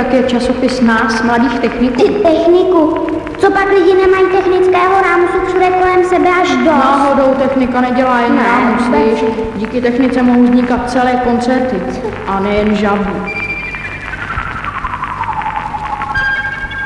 Také časopis nás, mladých techniků. Ty techniku. Co pak lidi nemají technického rámusu všude kolem sebe až do? Náhodou technika nedělá jen Ne, rámus, víš. Díky technice mohou vznikat celé koncerty a nejen žabu.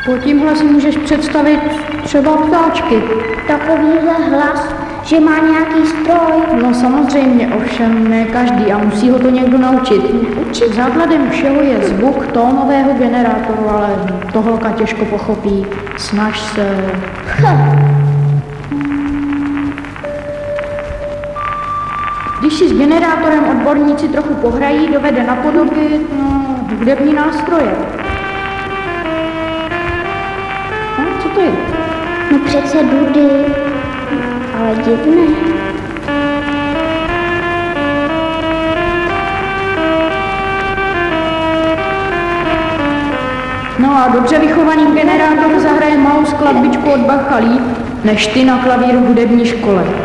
Po tímhle si můžeš představit třeba ptáčky. Takovýhle hlas, že má nějaký stroj. No samozřejmě, ovšem ne každý a musí ho to někdo naučit. Učit základem všeho je zvuk tónového generátoru, ale to holka těžko pochopí. Snaž se. Když si s generátorem odborníci trochu pohrají, dovede napodobit no, hudební nástroje. No, co to je? No přece dudy. Divné. No a dobře vychovaný generátor zahraje malou skladbičku od Bacha líp, než ty na klavíru v hudební škole.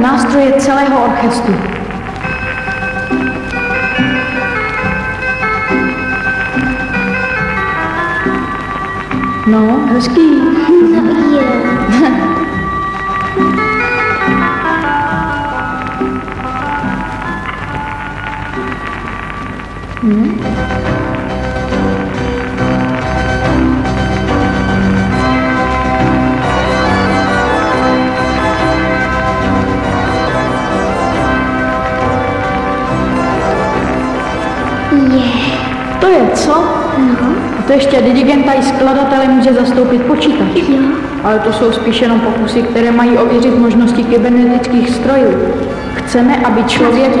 Nástroje celého orchestru. No, hezký. Je. Je. Co? No, A to ještě dirigenta i skladatele může zastoupit počítač. jo. Ale to jsou spíš jenom pokusy, které mají ověřit možnosti kybernetických strojů. Chceme, aby člověk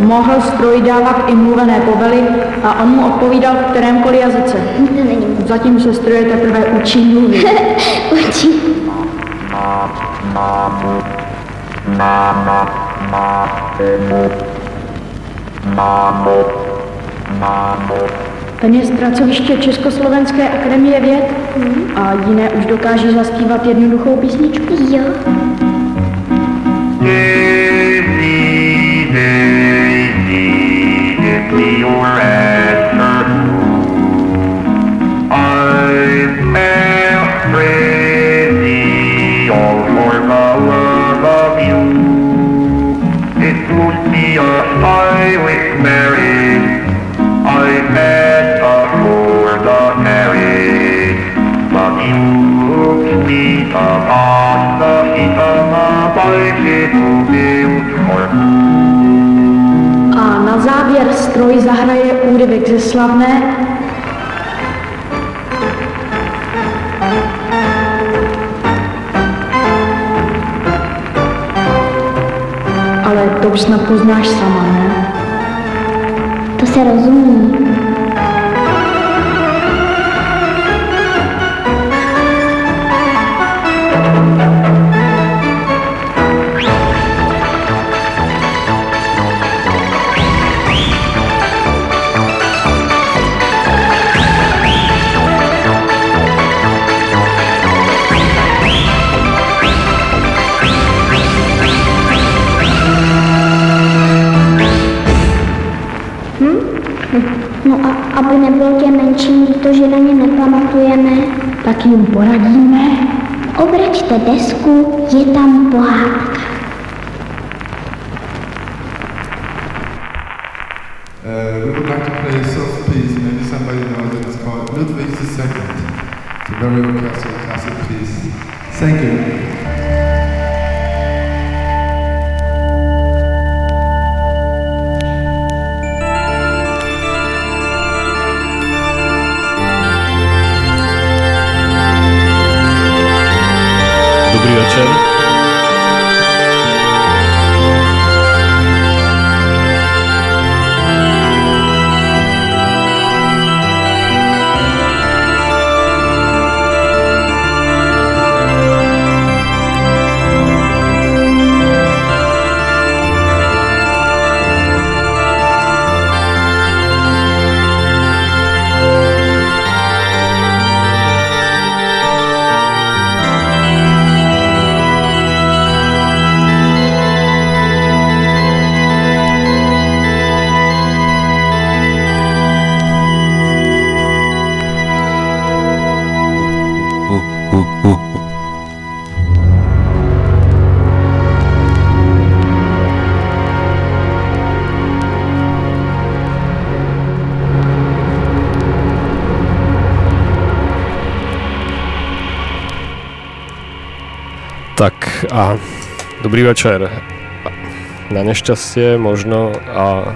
mohl stroji dávat i mluvené povely a on mu odpovídal v kterémkoliv jazyce. Zatím se stroje teprve učí mluvit. Učí. Ten je z pracoviště Československé akademie věd a jiné už dokáží zaspívat jednoduchou písničku. Jo. Daisy, Daisy, give me your answer. I'm half crazy, all for the love of you. It would be a highway marriage. Me upon the A na závěr stroj zahraje úryvek ze slavné Ale to už snad poznáš sama, ne? To se rozumí. Jim poradíme. obraťte desku, je tam pohádka. Dobrý večer. Na nešťastie možno a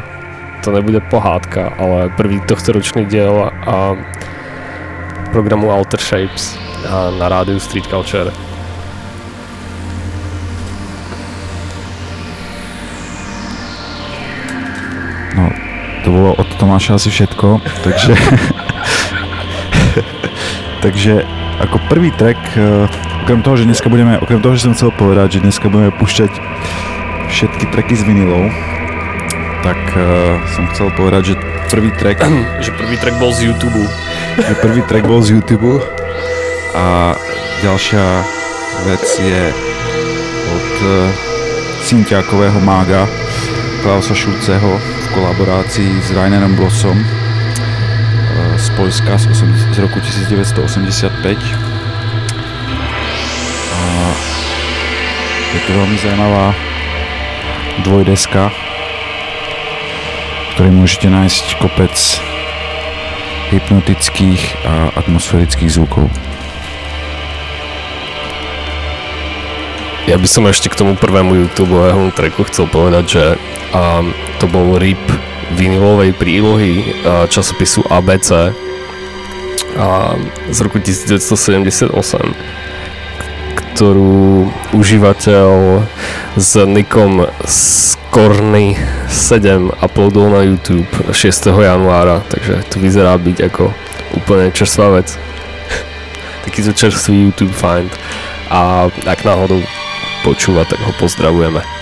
to nebude pohádka, ale prvý tohto ročný diel a programu Alter Shapes a na rádiu Street Culture. No, to bolo od Tomáša asi všetko, takže... takže ako prvý track, eh, okrem toho, že dneska budeme, okrem toho, že som chcel povedať, že dneska budeme púšťať všetky tracky z vinilov, tak uh, som chcel povedať, že prvý track, že prvý track bol z YouTube. že prvý track bol z YouTube a ďalšia vec je od uh, Cintiákového mága Klausa Šulceho v kolaborácii s Rainerom Blossom uh, z Polska z, 80, z roku 1985 veľmi zaujímavá dvojdeska ktorej môžete nájsť kopec hypnotických a atmosférických zvukov. Ja by som ešte k tomu prvému YouTubeovému tracku chcel povedať, že um, to bol RIP vinilovej prílohy uh, časopisu ABC uh, z roku 1978 ktorú užívateľ s nikom Skorny 7 uploadol na YouTube 6. januára, takže to vyzerá byť ako úplne čerstvá vec. Takýto čerstvý YouTube find a ak náhodou počúva, tak ho pozdravujeme.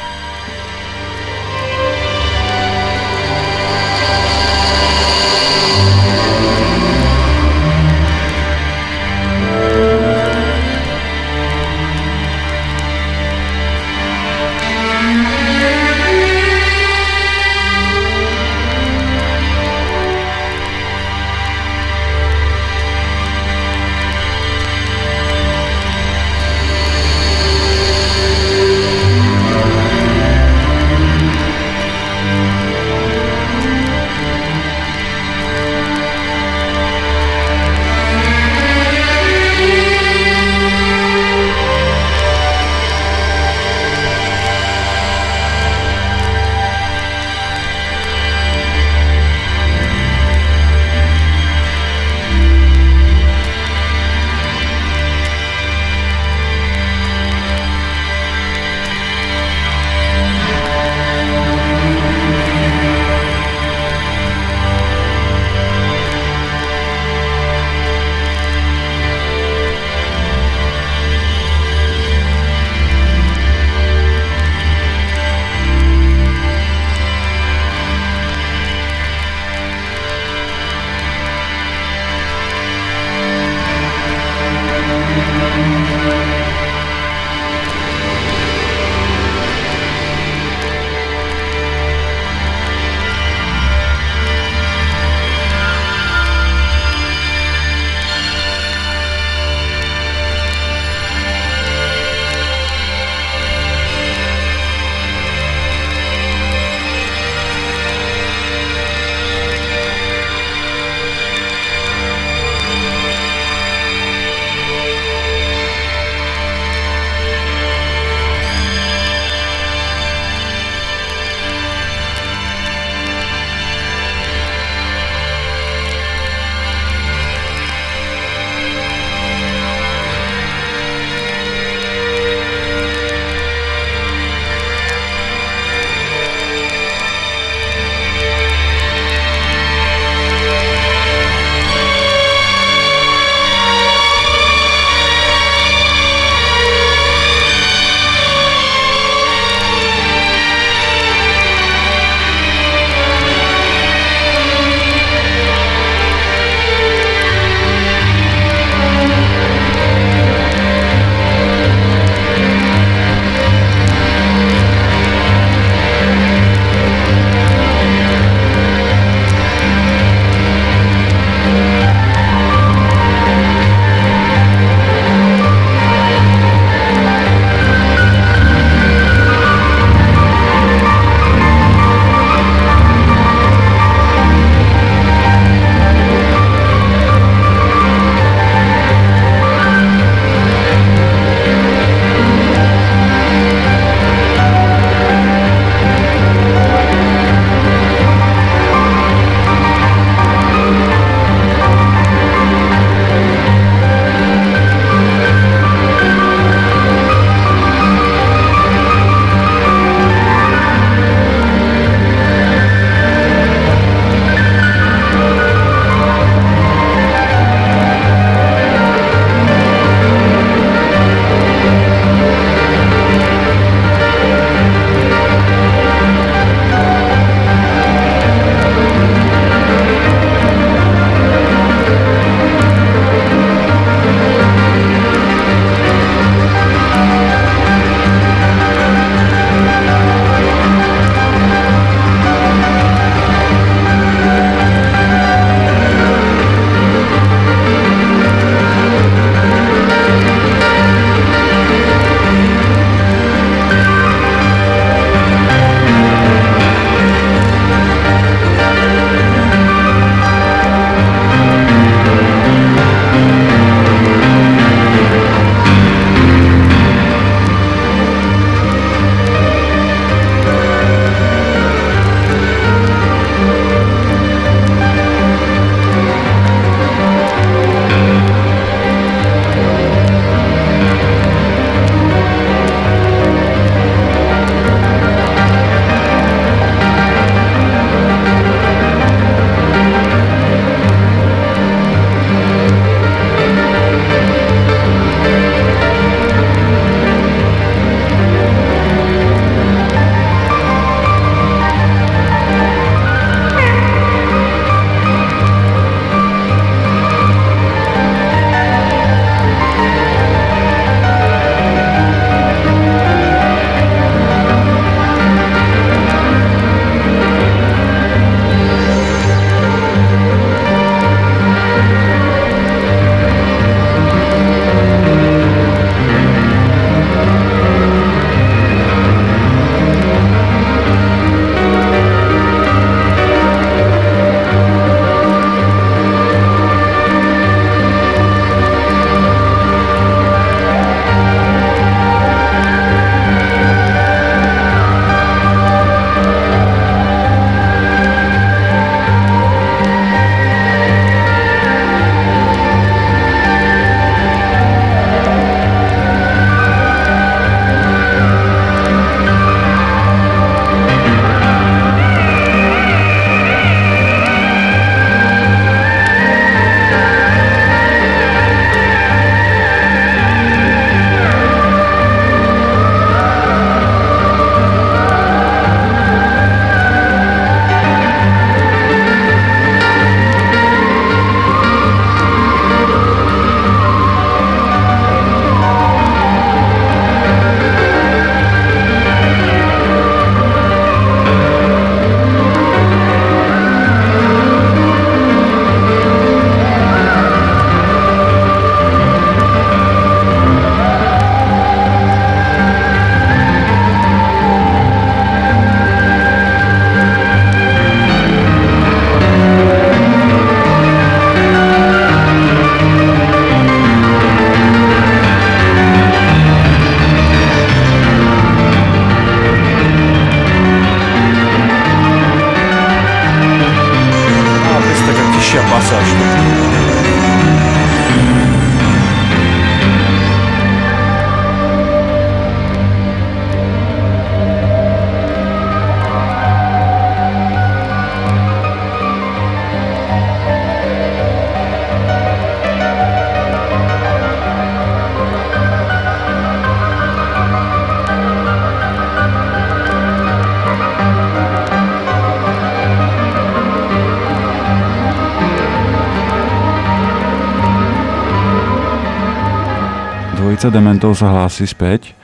Stolica dementov sa hlási späť.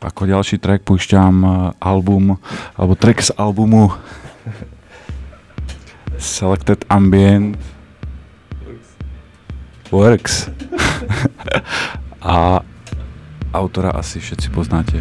Ako ďalší track púšťam uh, album, alebo track z albumu Selected Ambient Works. A autora asi všetci poznáte.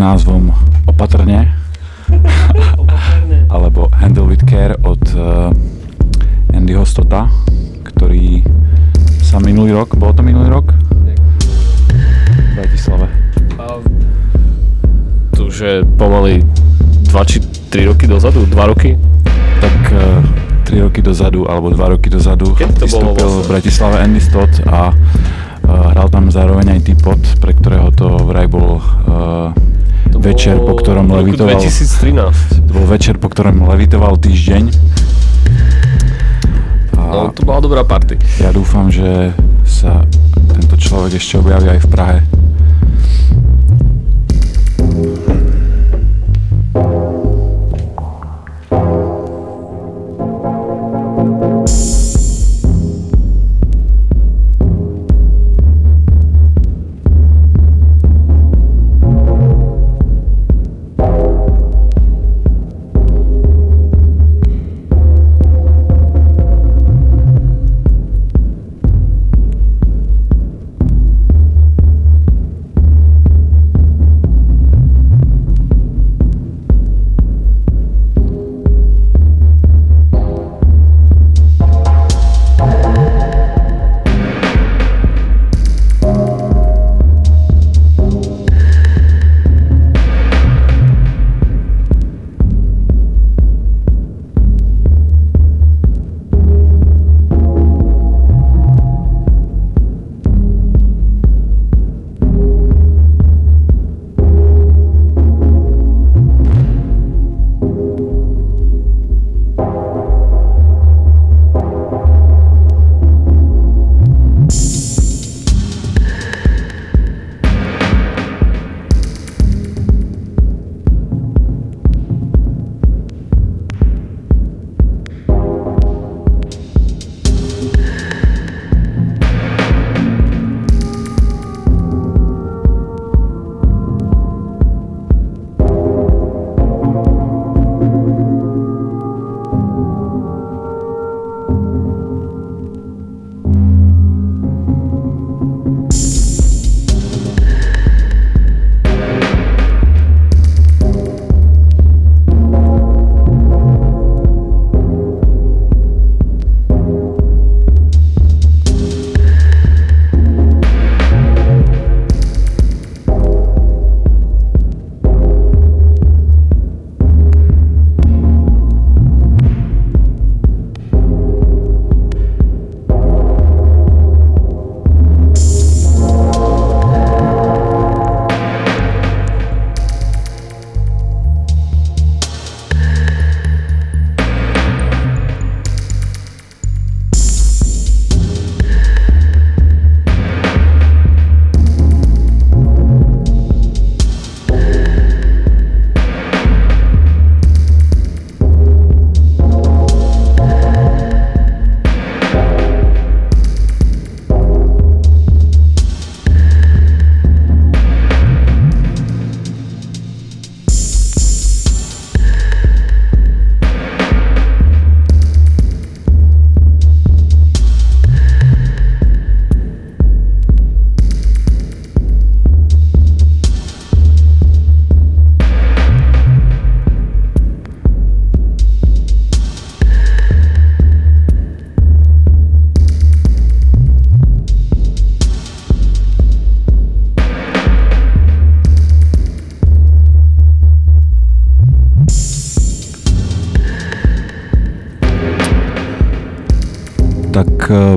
Názvom Opatrne alebo Handle with Care od uh, Andyho Stota, ktorý sa minulý rok, bolo to minulý rok? V Bratislave. To už je pomaly 2 či 3 roky dozadu, 2 roky. Tak uh, 3 roky dozadu, alebo 2 roky dozadu Keď to bolo vystúpil vlastne? v Bratislave Andy Stott a uh, hral tam zároveň aj T-Pod, večer, po ktorom levitoval. 2013. To bol večer, po ktorom levitoval týždeň. A No, to bola dobrá party. ja dúfam, že sa tento človek ešte objaví aj v Prahe.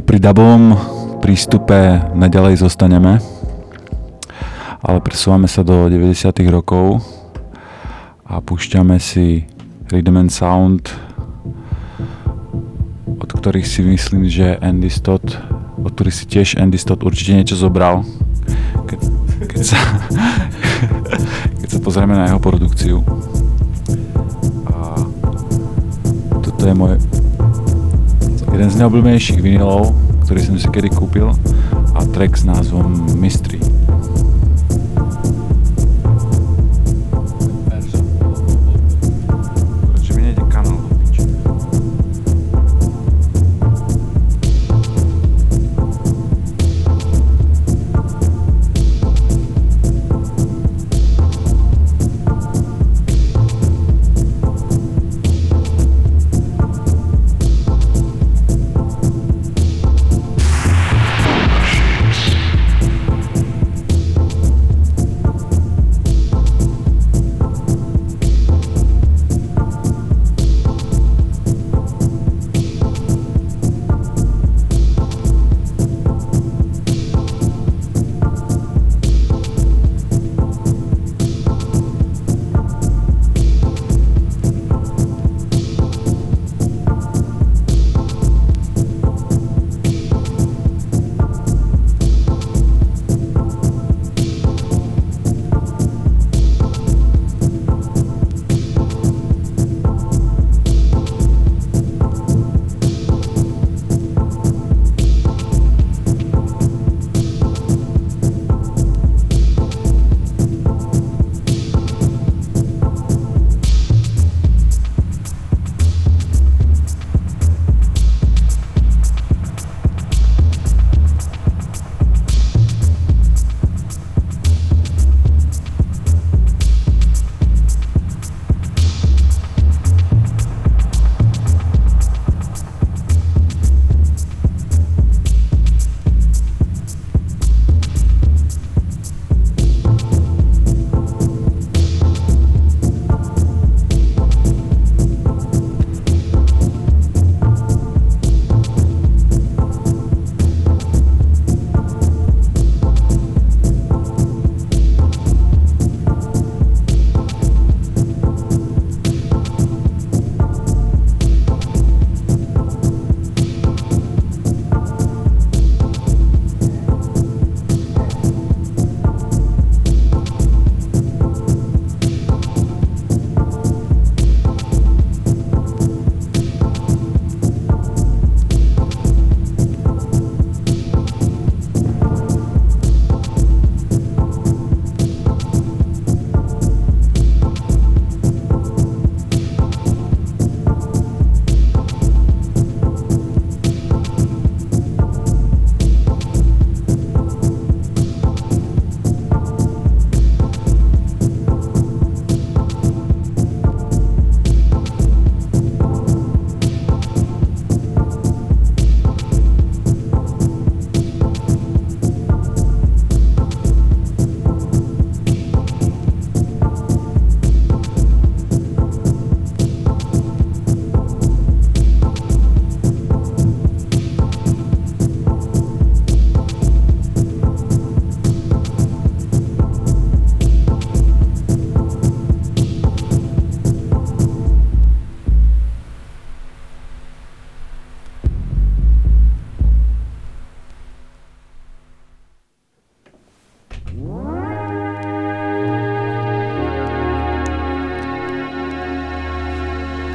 Pri dabovom prístupe naďalej zostaneme, ale presúvame sa do 90. rokov a púšťame si Rhythm and Sound, od ktorých si myslím, že Andy Stott, od ktorých si tiež Andy Stott určite niečo zobral, keď, keď, sa, keď sa pozrieme na jeho produkciu. A toto je môj jeden z neobľúbenejších vinilov, ktorý som si kedy kúpil a track s názvom Mystery.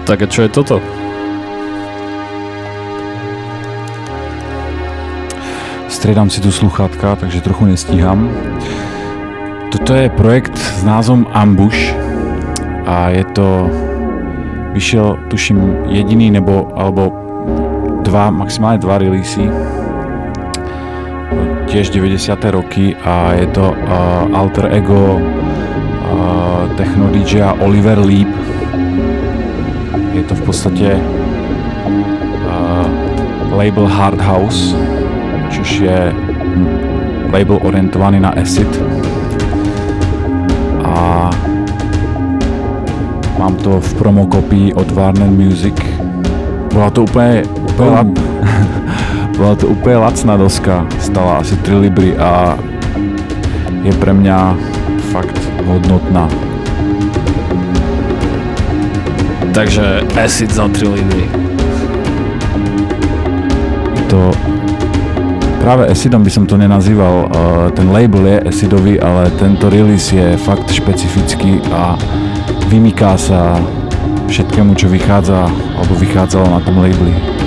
Tak a čo je toto? Striedam si tu sluchátka, takže trochu nestíham. Toto je projekt s názvom Ambush a je to, vyšiel tuším jediný nebo, alebo dva, maximálne dva releasy tiež 90. roky a je to uh, alter ego uh, techno DJ Oliver Leap. Je to v podstate uh, label Hard House, což je label orientovaný na acid. A mám to v promokopii od Warner Music. Bola to úplne, úplne, la, bola to úplne lacná doska, stala asi 3 libry a je pre mňa fakt hodnotná. Takže acid za 3 libry. To práve acidom by som to nenazýval, uh, ten label je acidový, ale tento release je fakt špecifický a vymyká sa všetkému, čo vychádza alebo vychádzalo na tom labeli.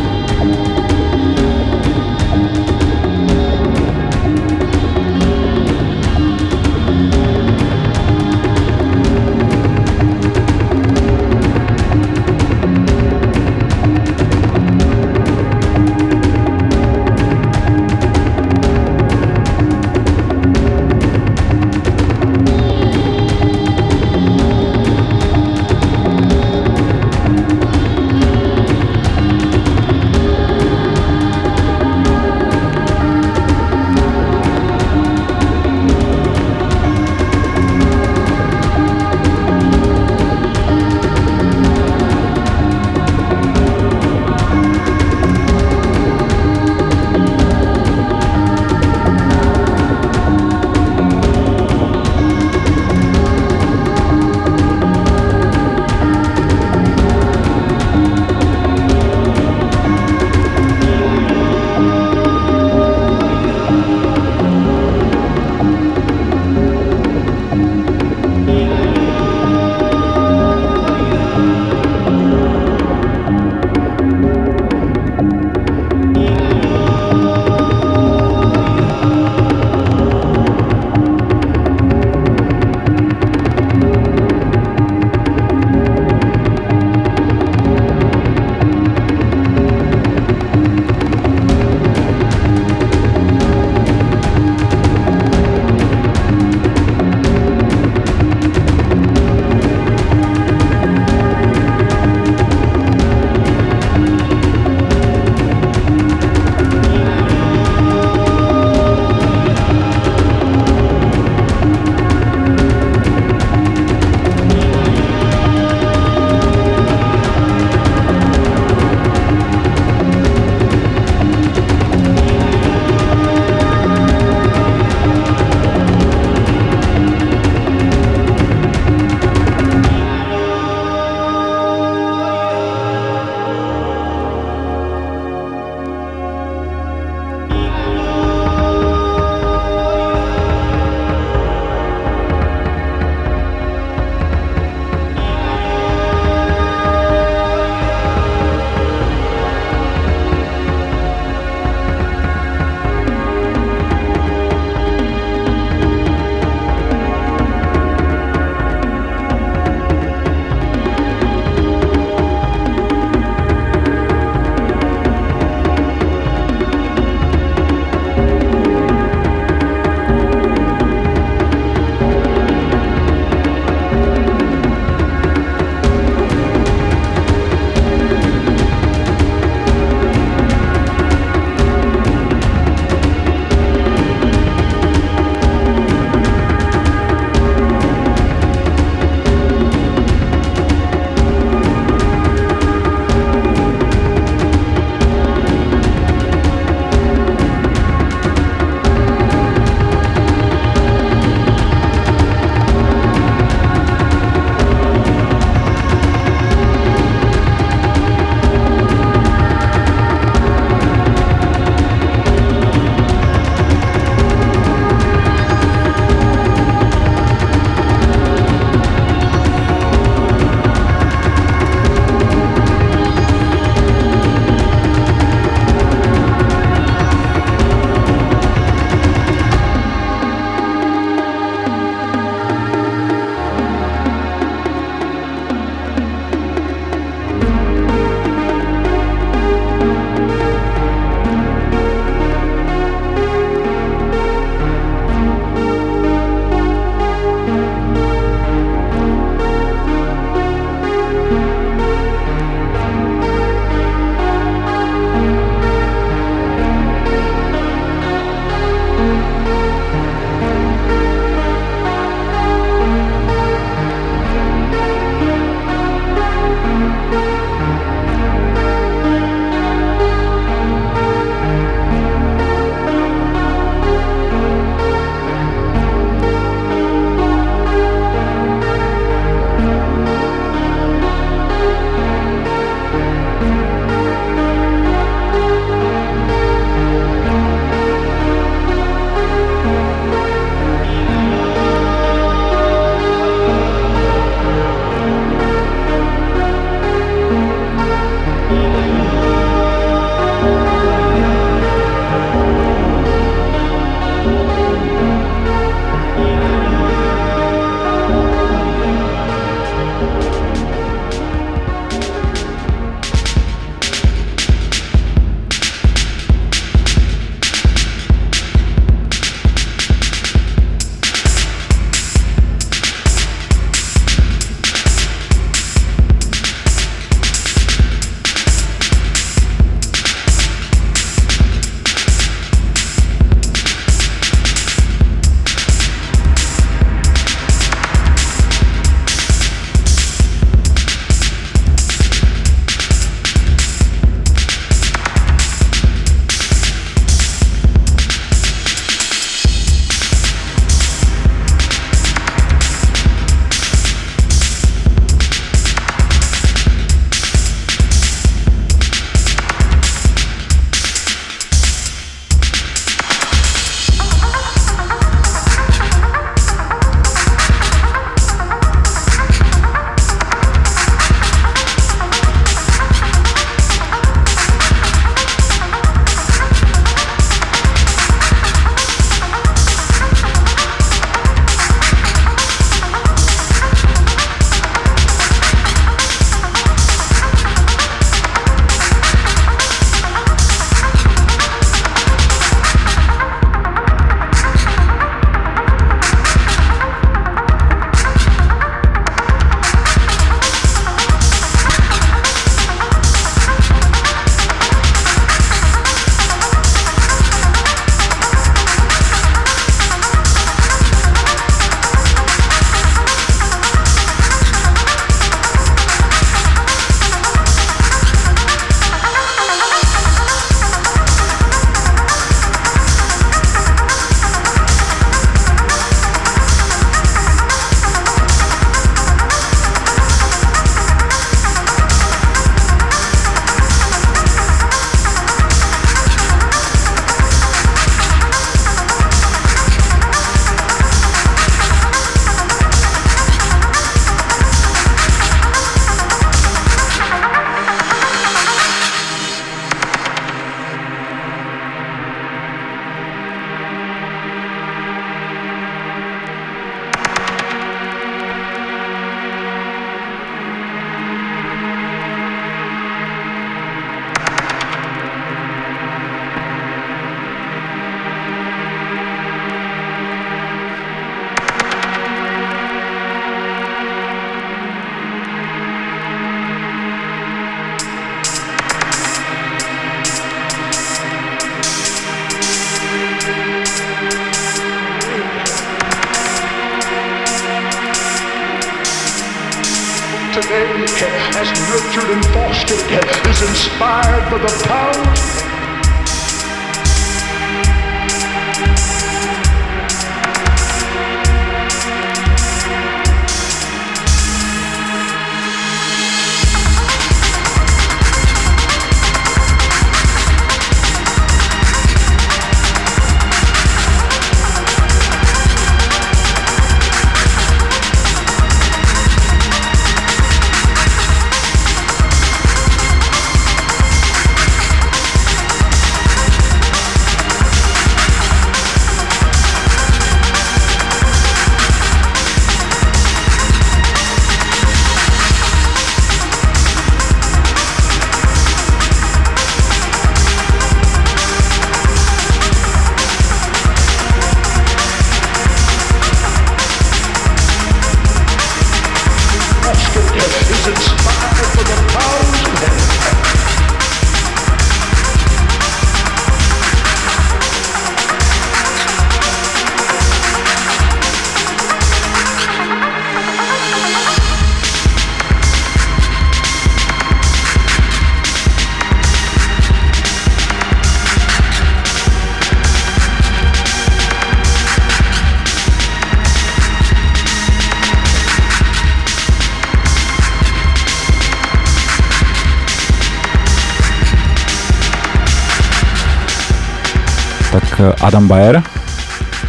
Adam Bayer,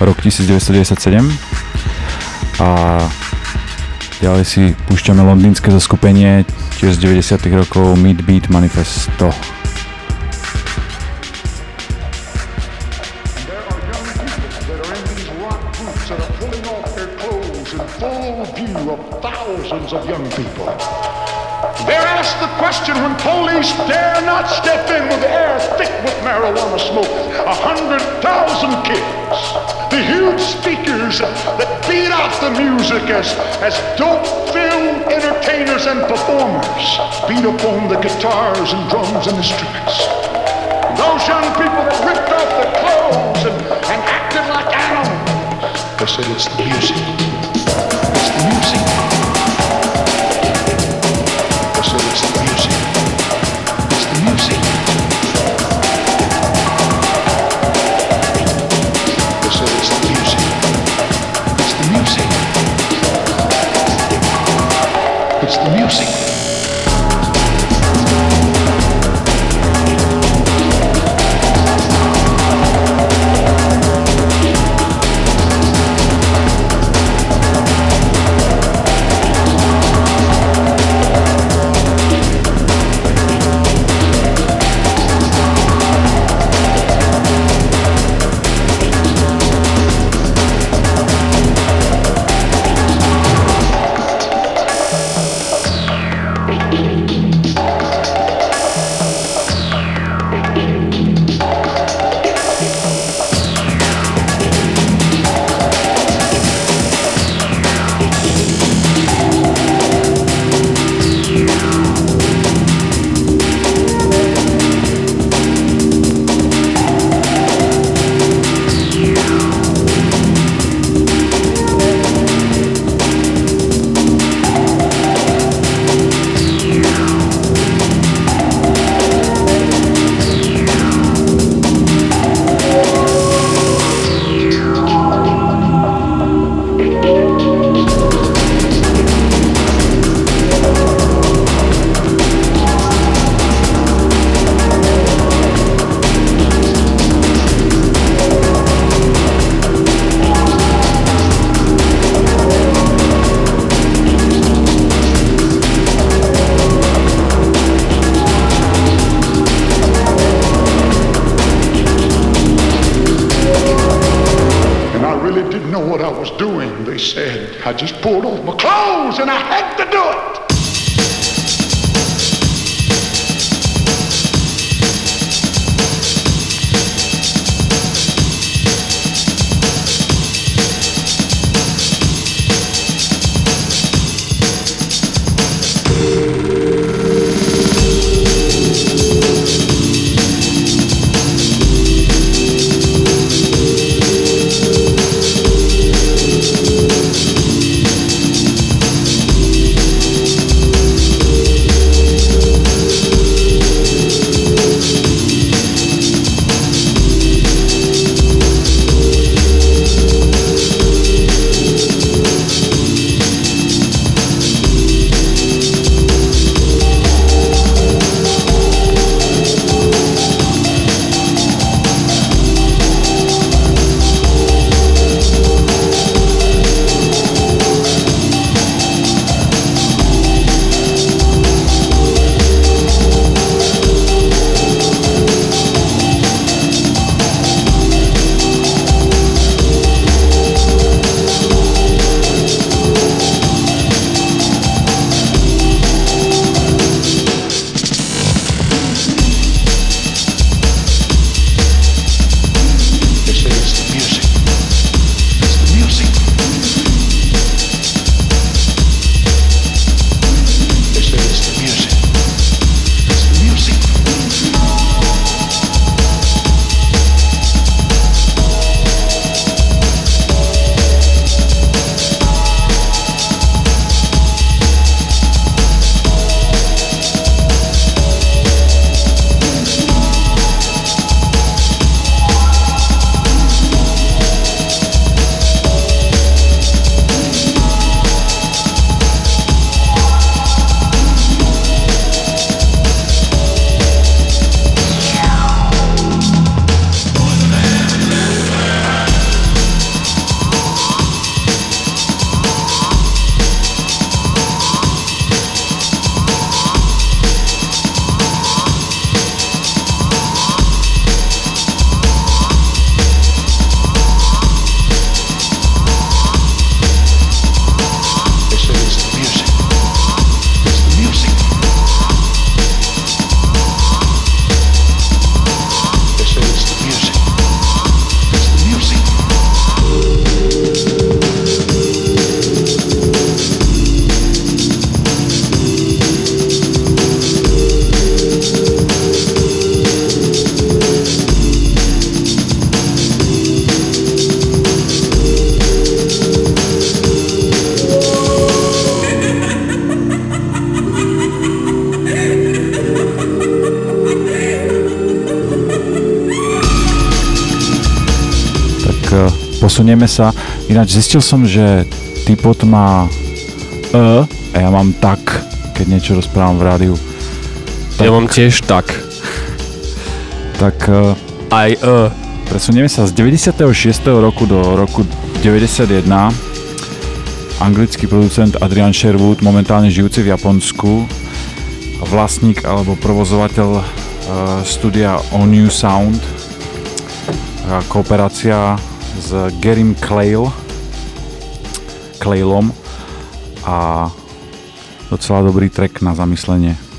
rok 1997. A ďalej si púšťame londýnske zaskupenie tiež z 90. rokov Meat Beat Manifesto. Ináč zistil som, že typot má E a ja mám tak, keď niečo rozprávam v rádiu. Ja mám tiež tak. Tak e, Aj e. presunieme sa z 96. roku do roku 91. Anglický producent Adrian Sherwood, momentálne žijúci v Japonsku, vlastník alebo provozovateľ uh, studia O New Sound, kooperácia s Gerim Clayle, Claylom a docela dobrý track na zamyslenie.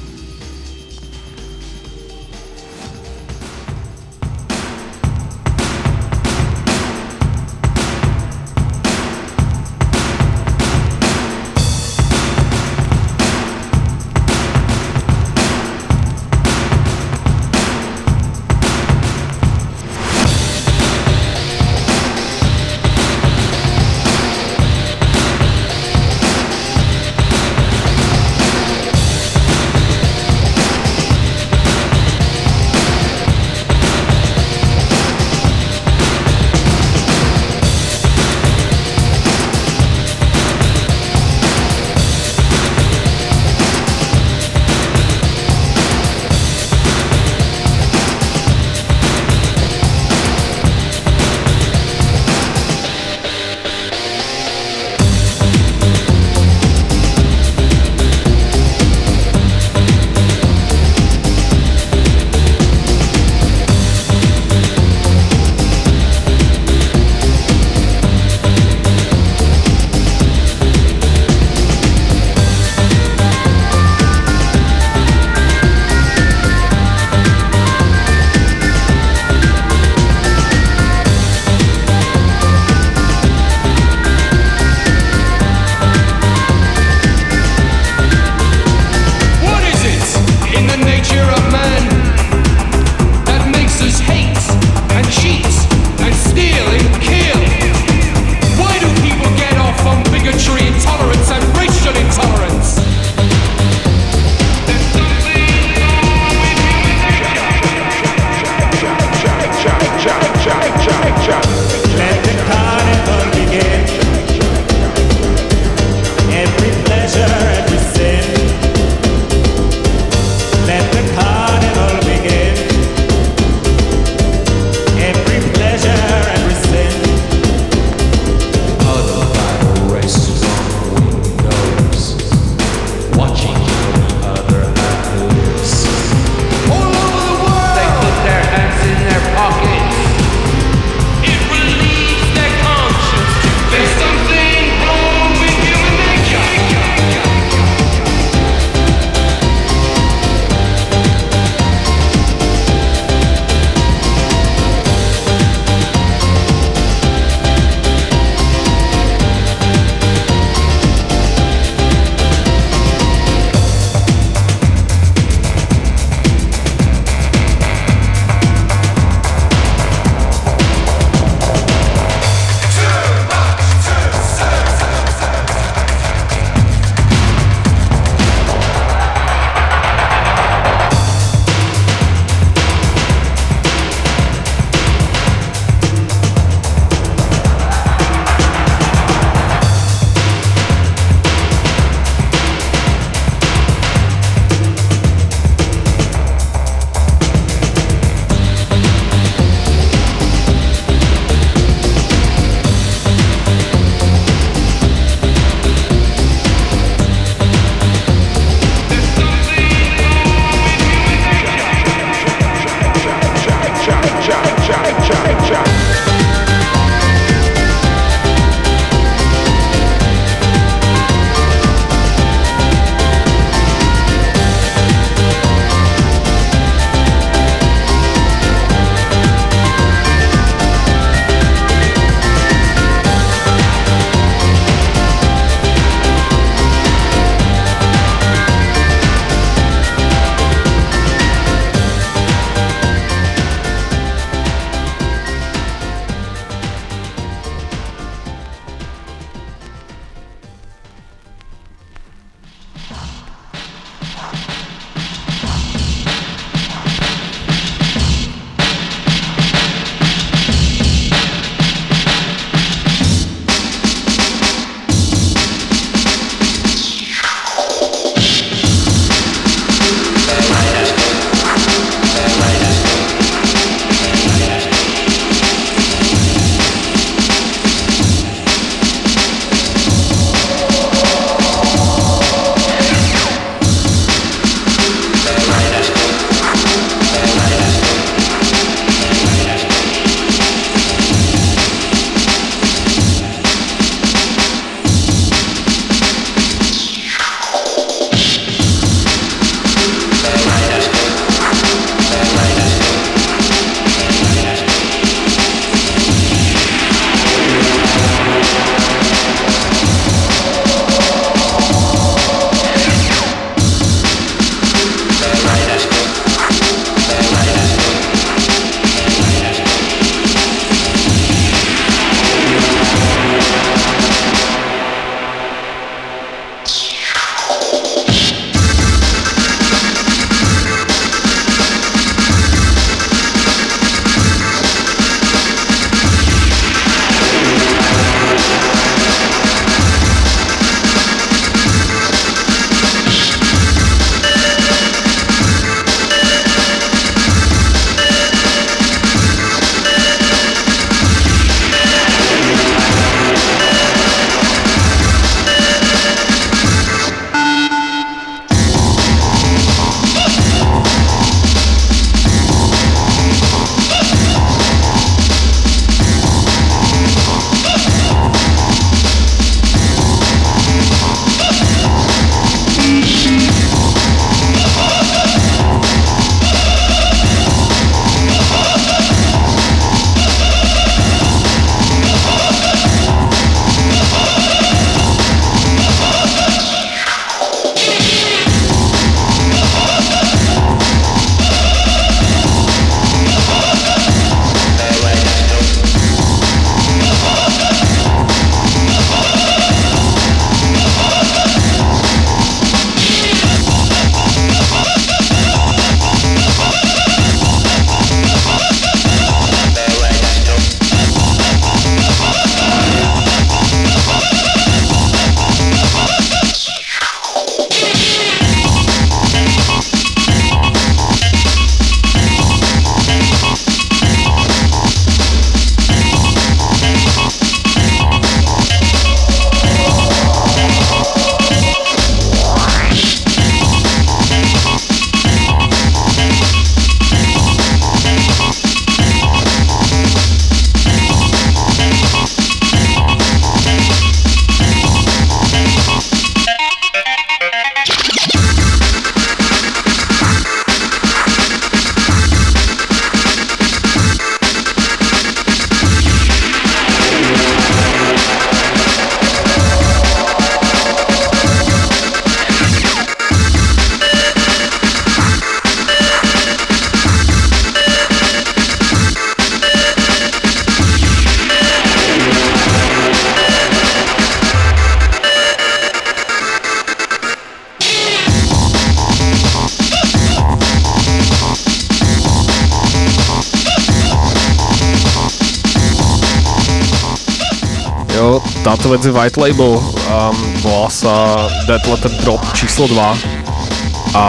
Je White Label, um, volá sa Dead Letter Drop číslo 2 a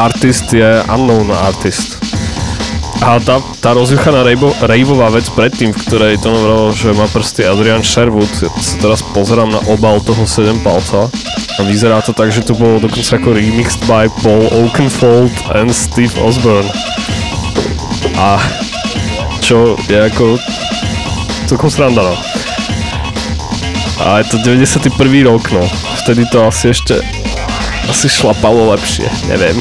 artist je Unknown Artist. A tá, tá rozjuchaná raveová vec predtým, v ktorej to hovoril, že má prsty Adrian Sherwood, sa teraz pozerám na obal toho 7 palca a vyzerá to tak, že to bolo dokonca ako remixed by Paul Oakenfold and Steve Osborne. A čo je ako celkom sranda, no. A je to 91. rok, no. Vtedy to asi ešte asi šlapalo lepšie, neviem.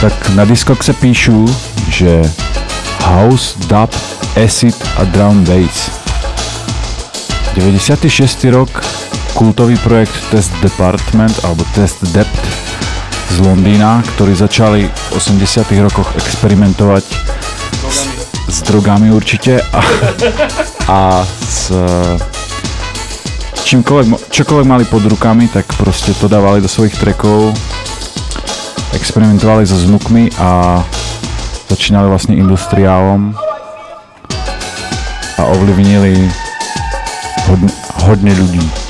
Tak na Discogse píšu, že House, Dub, Acid a Drum Bass. 96. rok kultový projekt Test Department alebo Test Depth z Londýna, ktorí začali v 80. rokoch experimentovať s, s drogami určite a, a s čímkoľvek, čokoľvek mali pod rukami, tak proste to dávali do svojich trackov, experimentovali so zvukmi a začínali vlastne industriálom a ovlivnili hodne, hodne ľudí.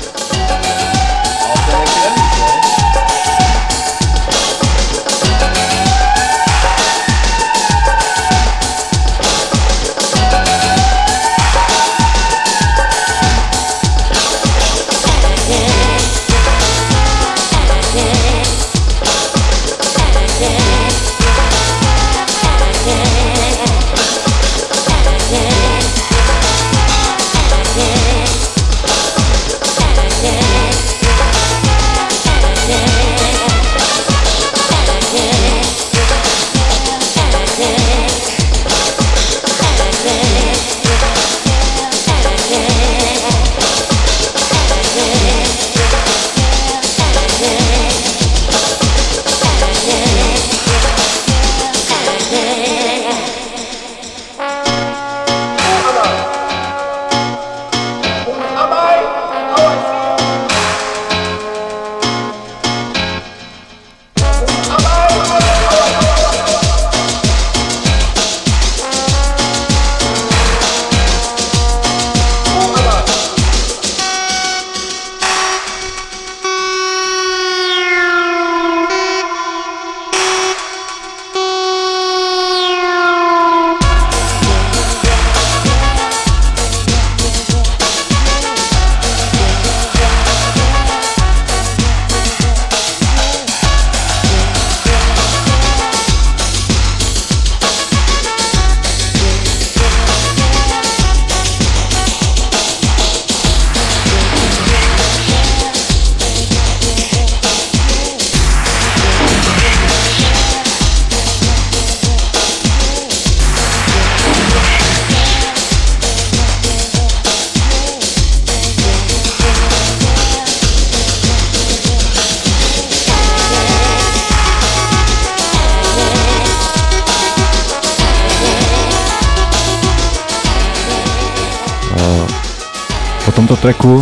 Treku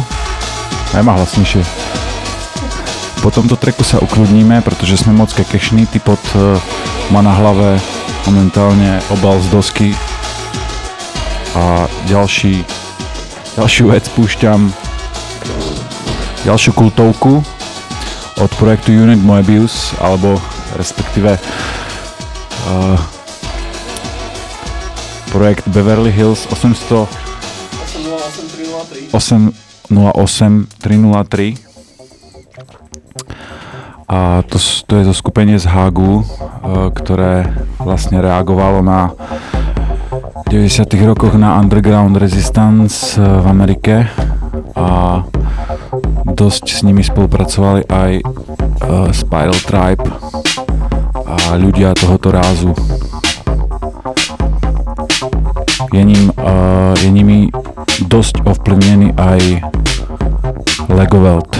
aj hlasnejšie. Po tomto treku sa ukludníme, pretože sme moc kekešní. Typot uh, má na hlave momentálne obal z dosky a ďalší, ďalšiu vec púšťam ďalšiu kultovku od projektu Unit Moebius, alebo respektíve uh, projekt Beverly Hills 800 808 303 a to, to je zo skupenie z Hagu, e, ktoré vlastne reagovalo na 90 rokoch na underground resistance e, v Amerike a dosť s nimi spolupracovali aj e, Spiral Tribe a ľudia tohoto rázu. Je, ním, uh, je nimi dosť ovplyvnený aj Legovelt.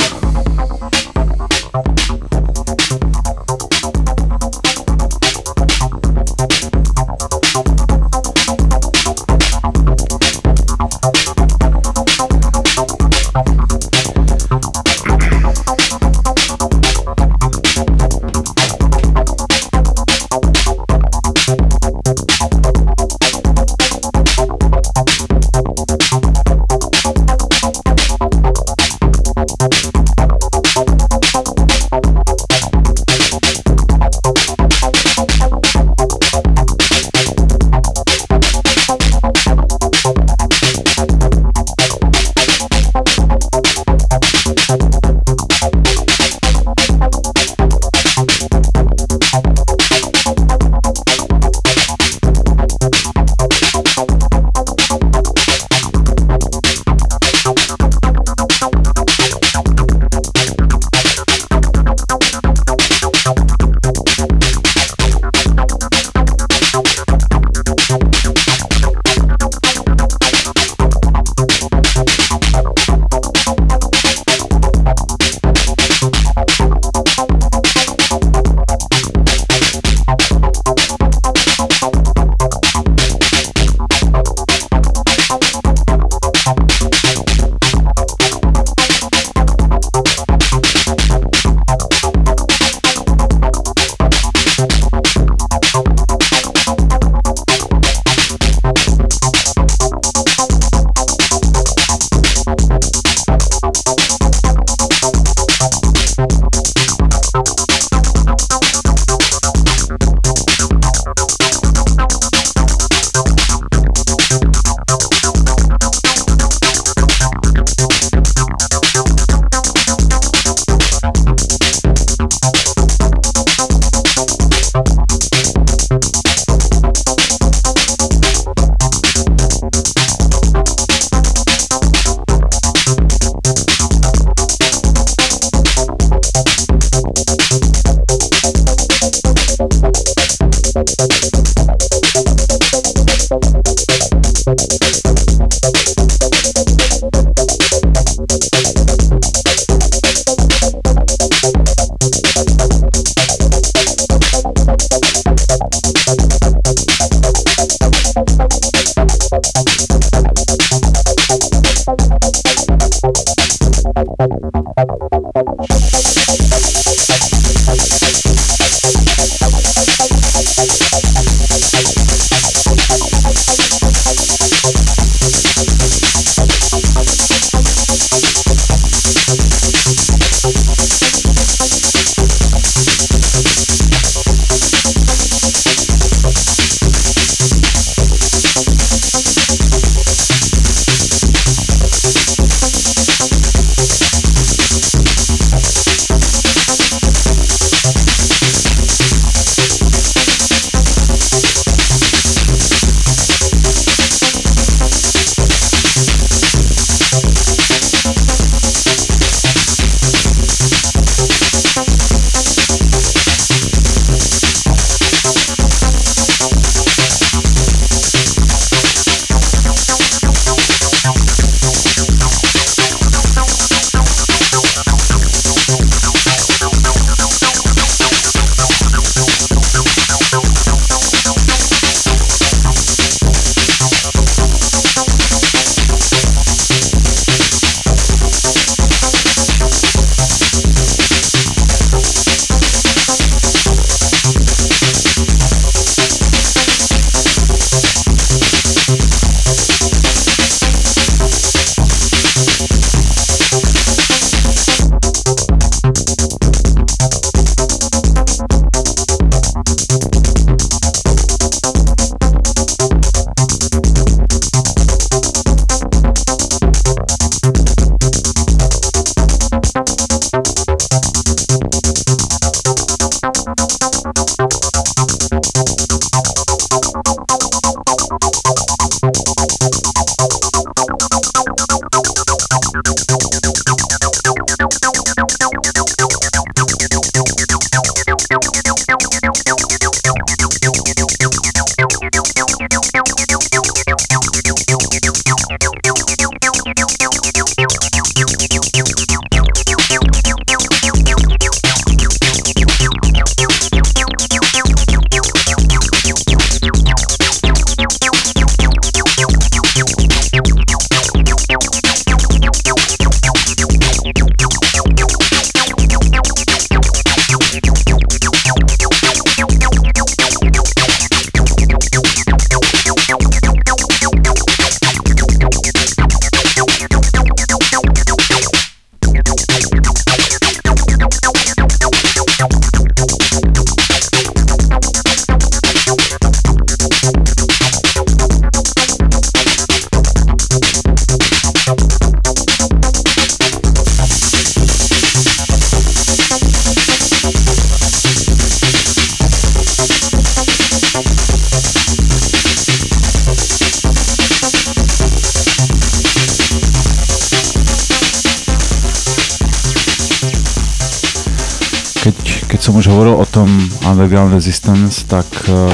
Underground Resistance, tak uh,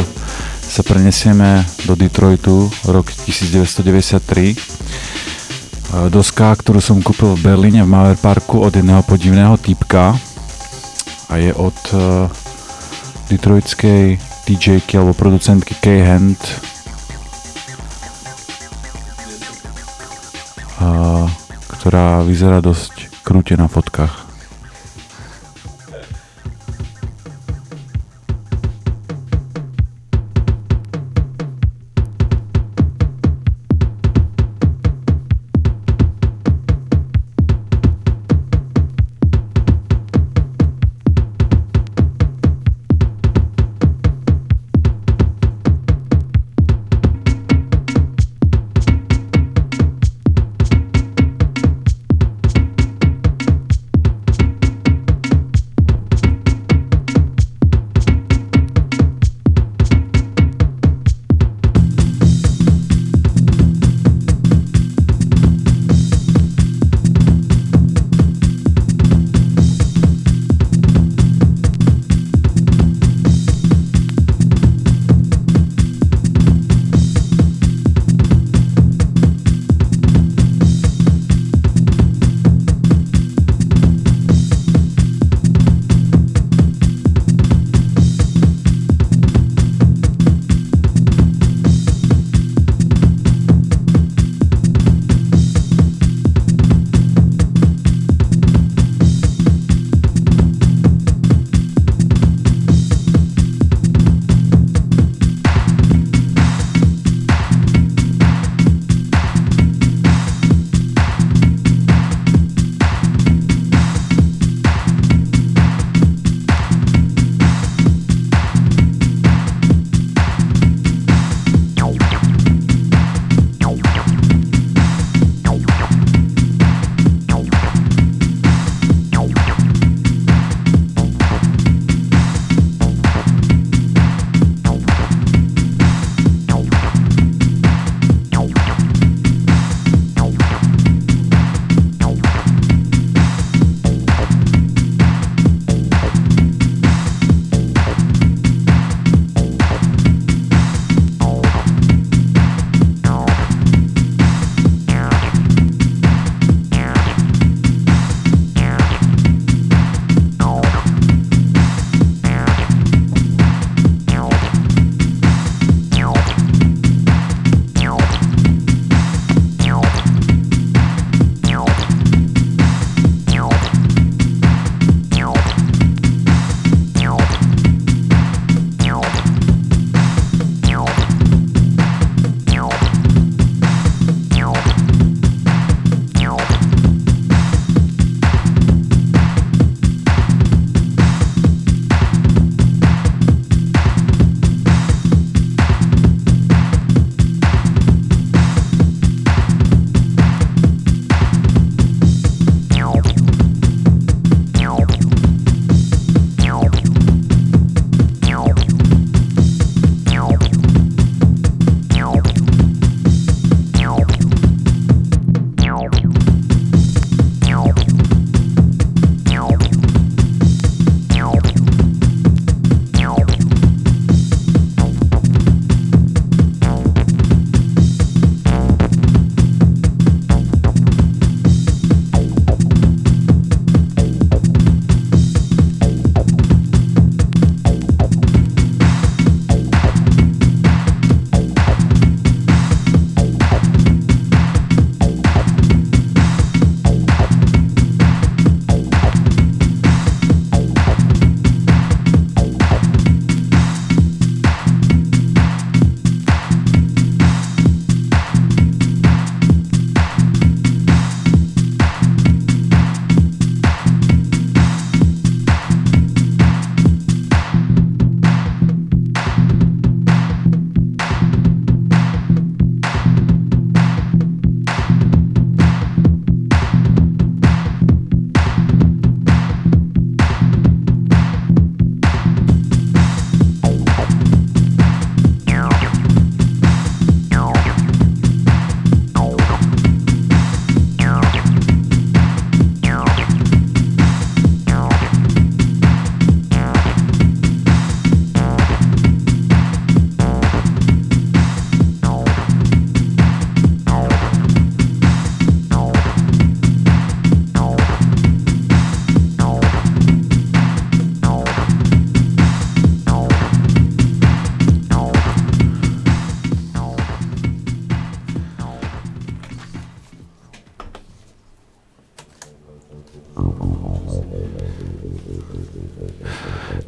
sa prenesieme do Detroitu rok 1993. Uh, doska, ktorú som kúpil v Berlíne v Mauer Parku od jedného podivného týpka a je od uh, detroitskej DJky alebo producentky K-Hand ktorá vyzerá dosť krúte na fotkách.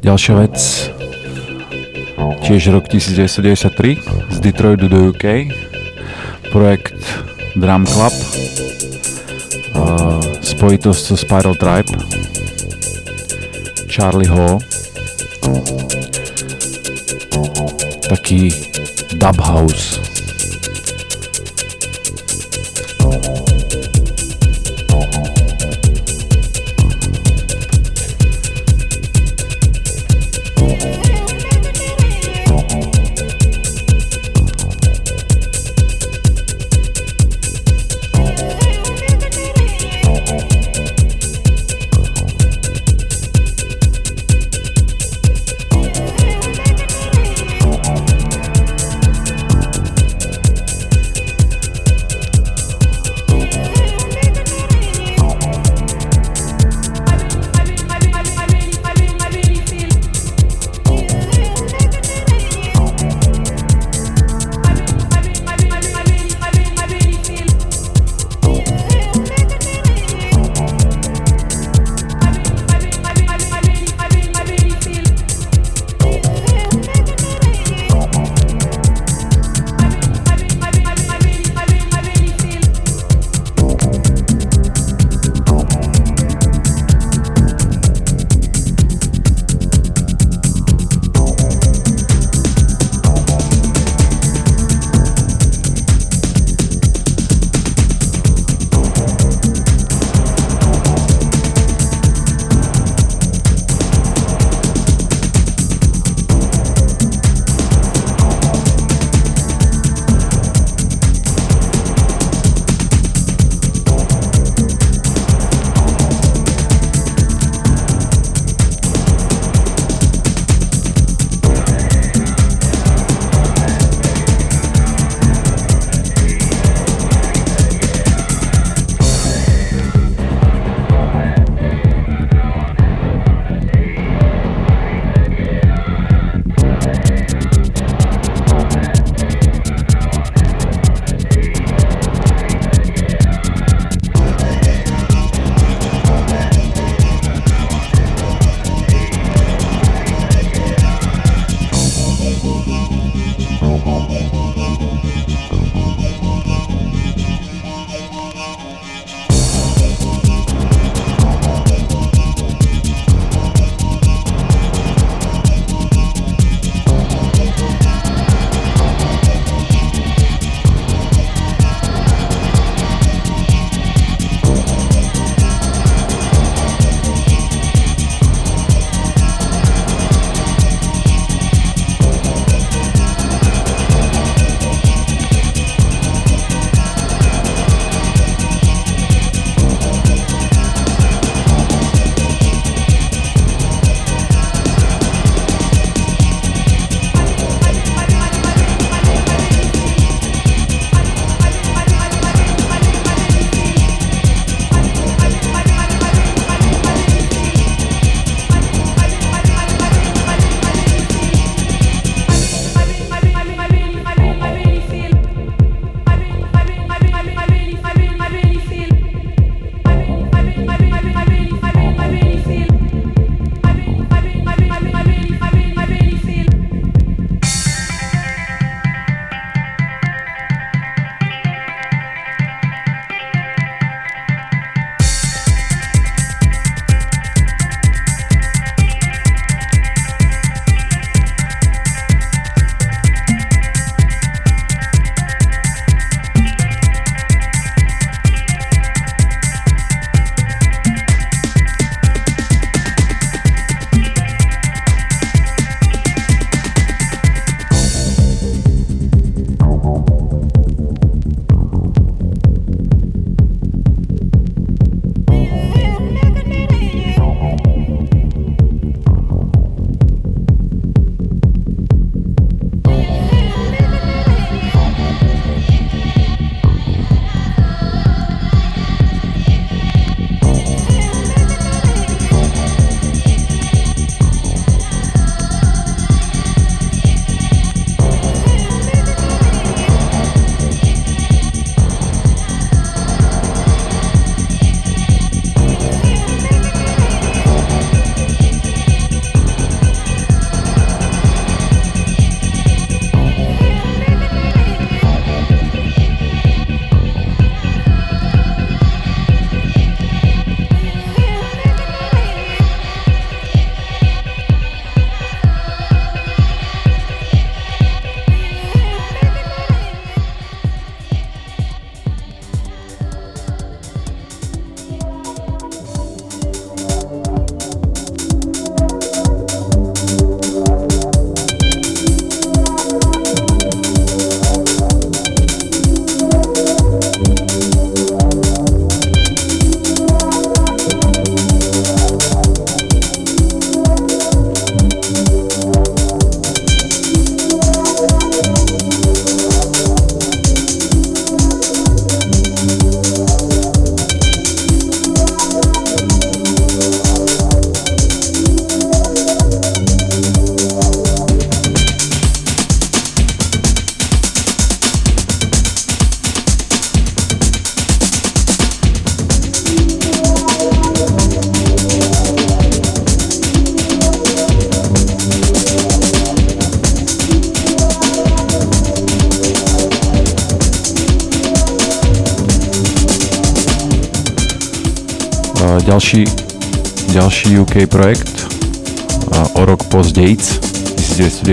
Ďalšia vec, tiež rok 1993 z Detroitu do UK, projekt Drum Club, uh, spojitosť so Spiral Tribe, Charlie Hall, taký dub house.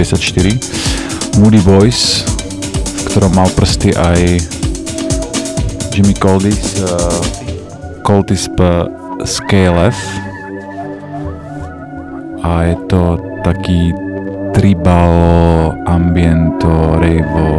1994 Moody Boys v ktorom mal prsty aj Jimmy Coldis uh, Coldis z KLF a je to taký tribal, ambiento, rejvo,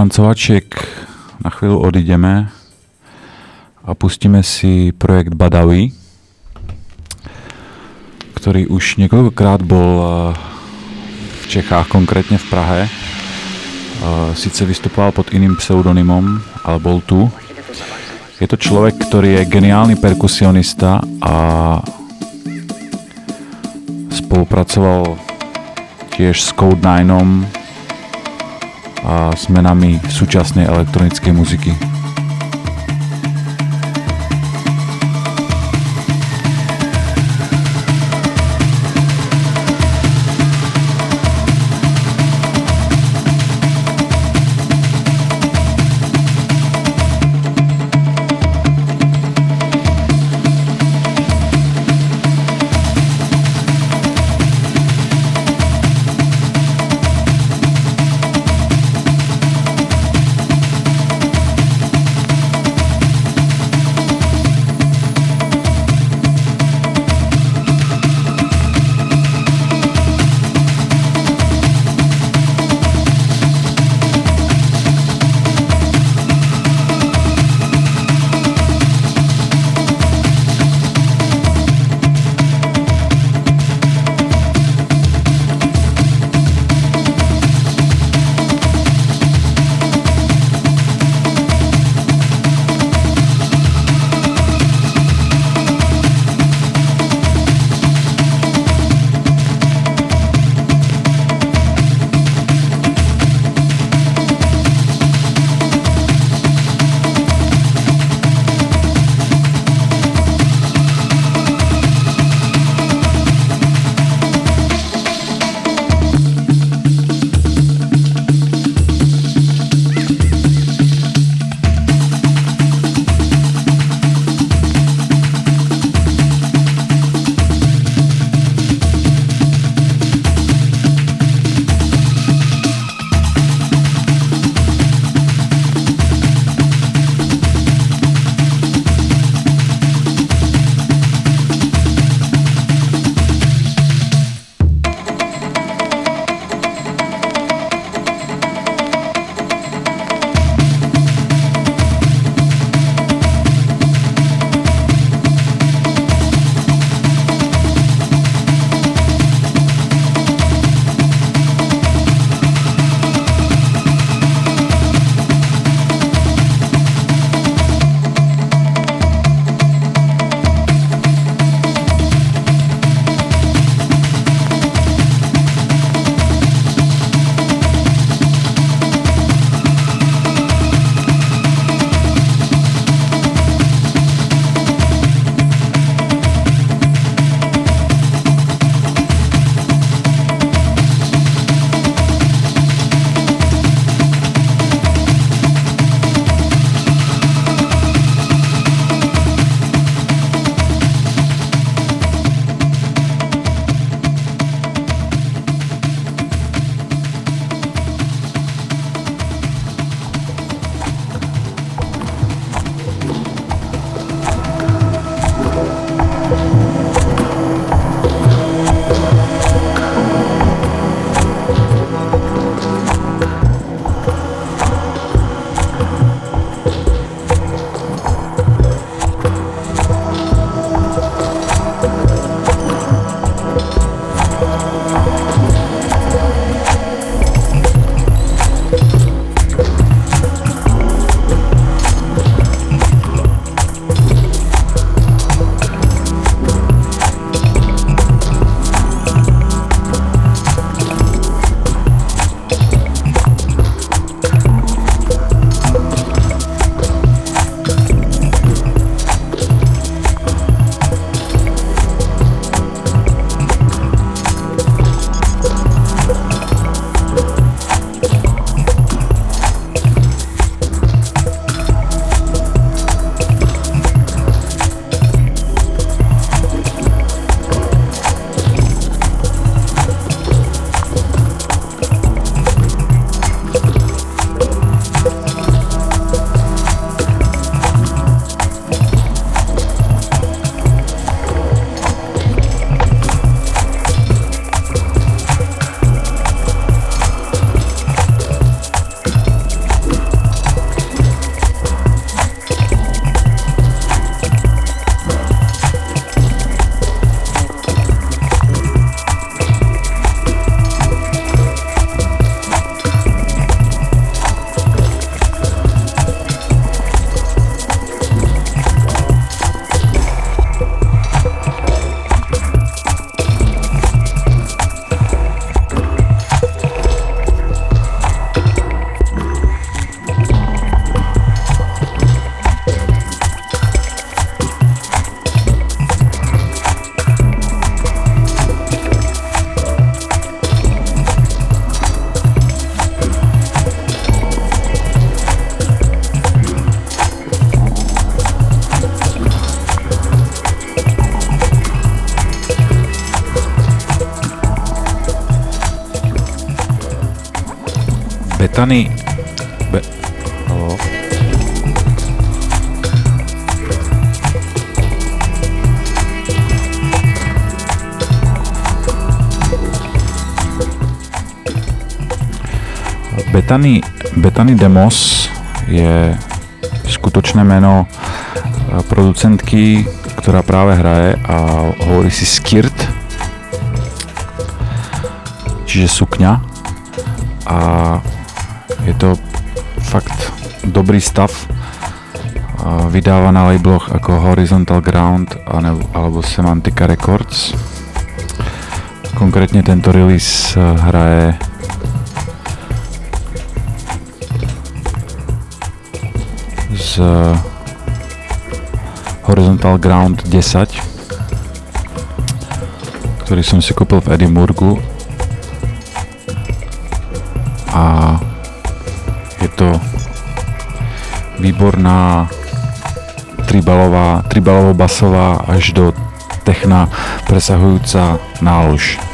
tancovačiek na chvíľu odídeme a pustíme si projekt Badawi, ktorý už niekoľkokrát bol eh, v Čechách, konkrétne v Prahe. Eh, Sice vystupoval pod iným pseudonymom, ale bol tu. Je to človek, ktorý je geniálny perkusionista a spolupracoval tiež s Code 9 a zmenami súčasnej elektronickej muziky. Betany... Be... Halo? Betany, Betany Demos je skutočné meno eh, producentky, ktorá práve hraje a hovorí si Skirt, čiže sukňa. A dobrý stav a vydáva na labeloch ako Horizontal Ground alebo Semantica Records. Konkrétne tento release eh, hraje z Horizontal Ground 10 ktorý som si kúpil v Edinburgu výborná tribalová, tribalovo basová až do techna presahujúca nálož.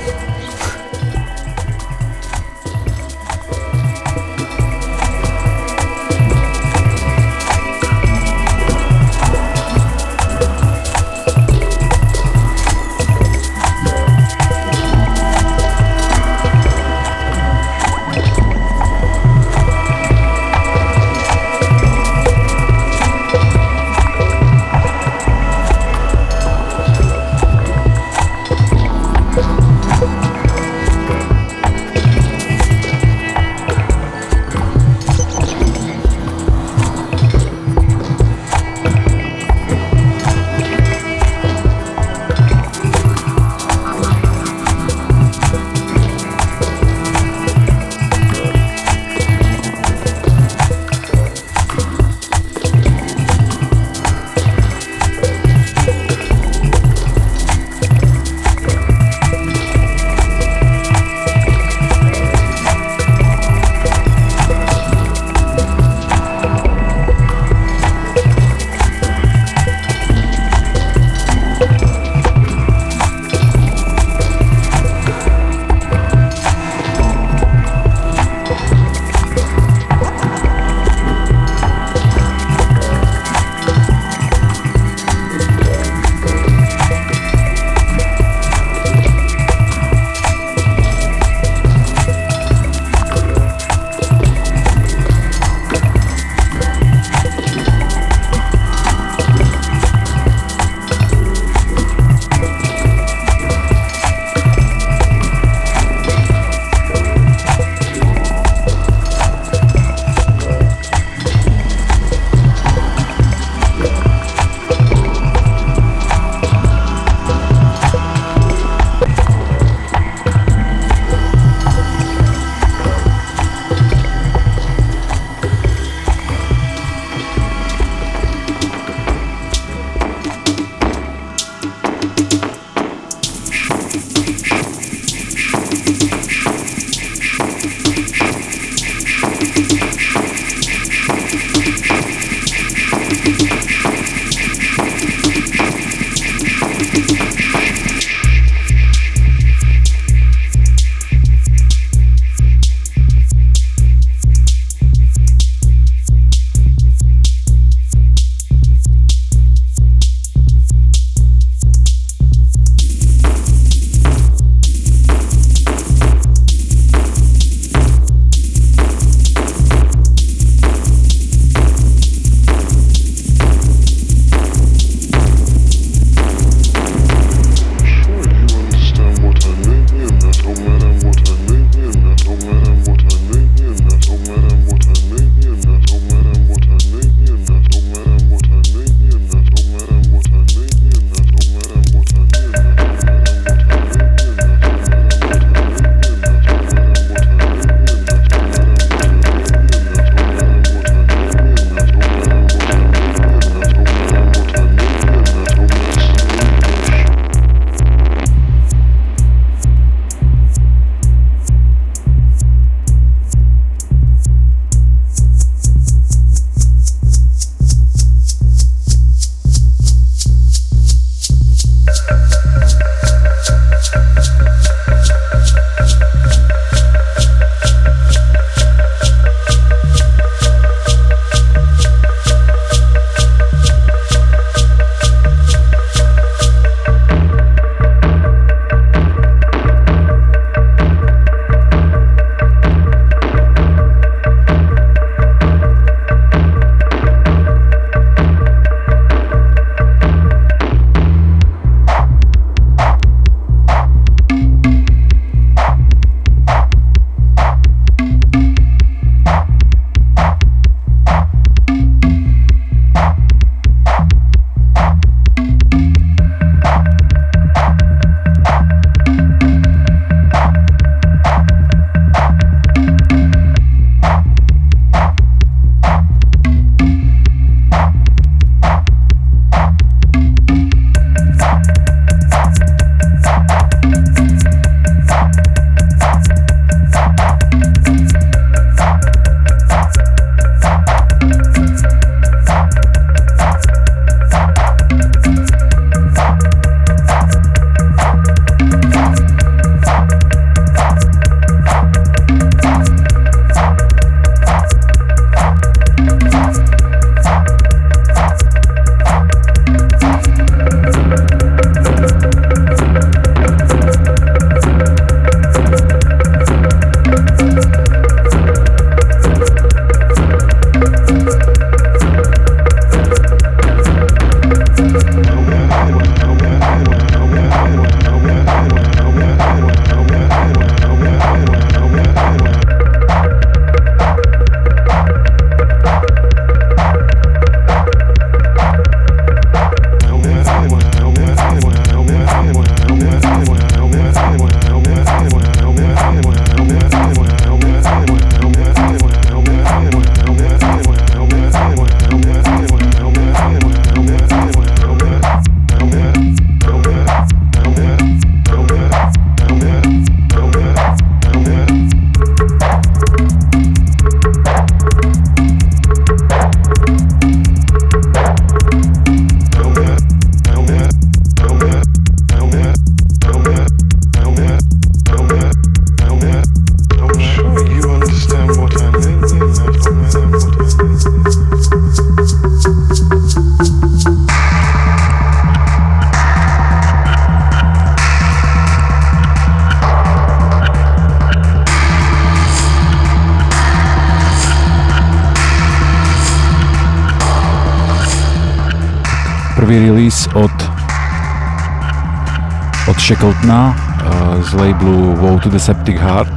Shackletona uh, z labelu Woe to the Septic Heart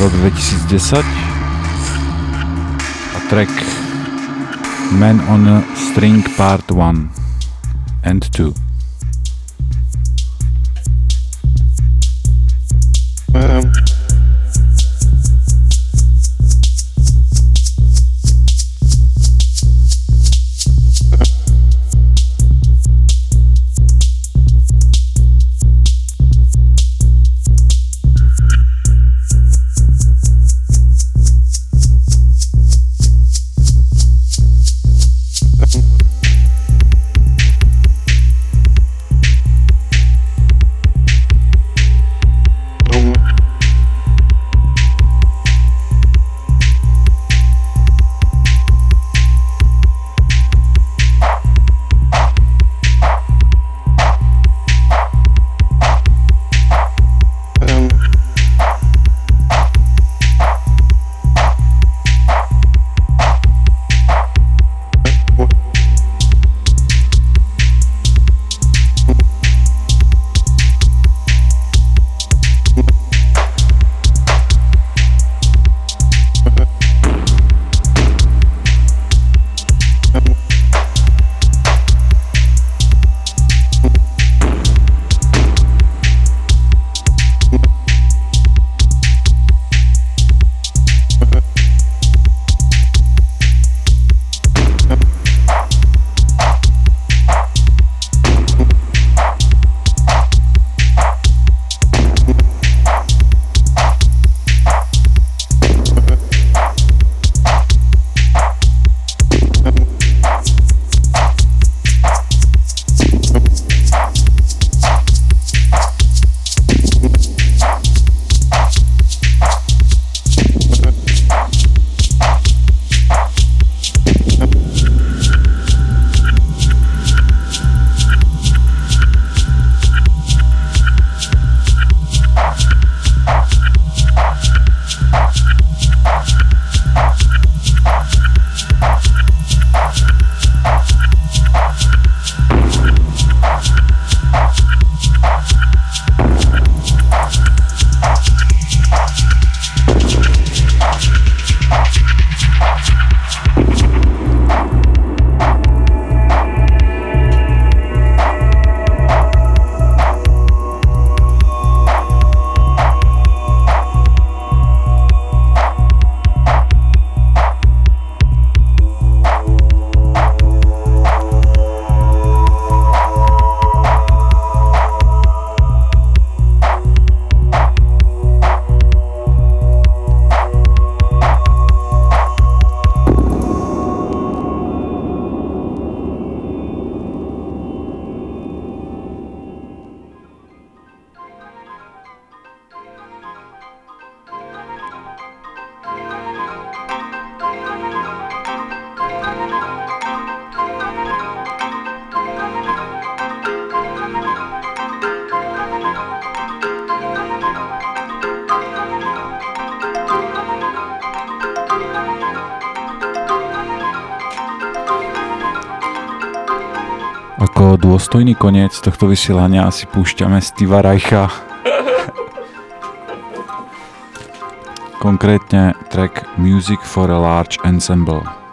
rok 2010 a track Man on a String Part 1 and 2 dôstojný koniec tohto vysielania si púšťame Steva Reicha. Konkrétne track Music for a Large Ensemble.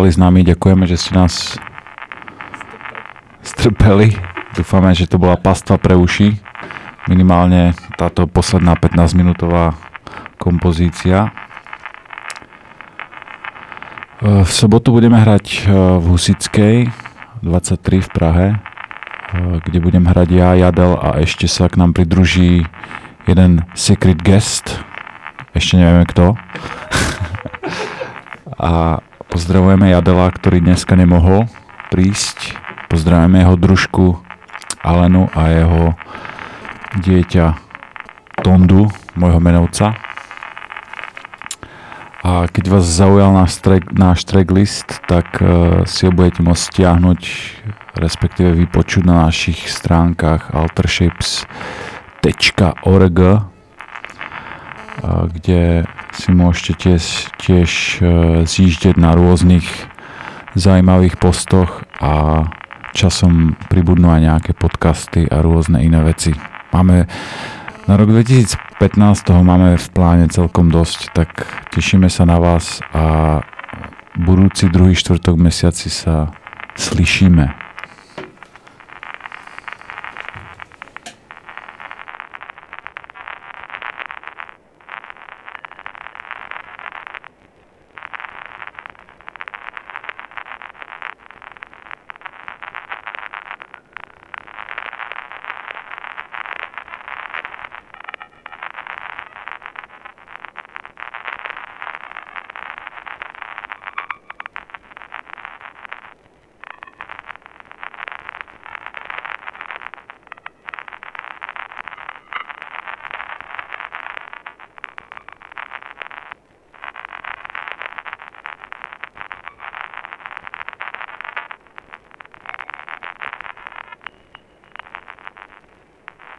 Zotrvali s nami, ďakujeme, že ste nás strpeli. Dúfame, že to bola pastva pre uši. Minimálne táto posledná 15-minútová kompozícia. V sobotu budeme hrať e, v Husickej 23 v Prahe, e, kde budem hrať ja, Jadel a ešte sa k nám pridruží jeden secret guest, ešte nevieme kto. a pozdravujeme Jadela, ktorý dneska nemohol prísť. Pozdravujeme jeho družku Alenu a jeho dieťa Tondu, môjho menovca. A keď vás zaujal náš track, náš tracklist, tak uh, si ho budete môcť stiahnuť, respektíve vypočuť na našich stránkach altershapes.org, uh, kde si môžete tiež, tiež zjíždeť na rôznych zaujímavých postoch a časom pribudnú aj nejaké podcasty a rôzne iné veci. Máme na rok 2015 toho máme v pláne celkom dosť, tak tešíme sa na vás a budúci druhý štvrtok mesiaci sa slyšíme.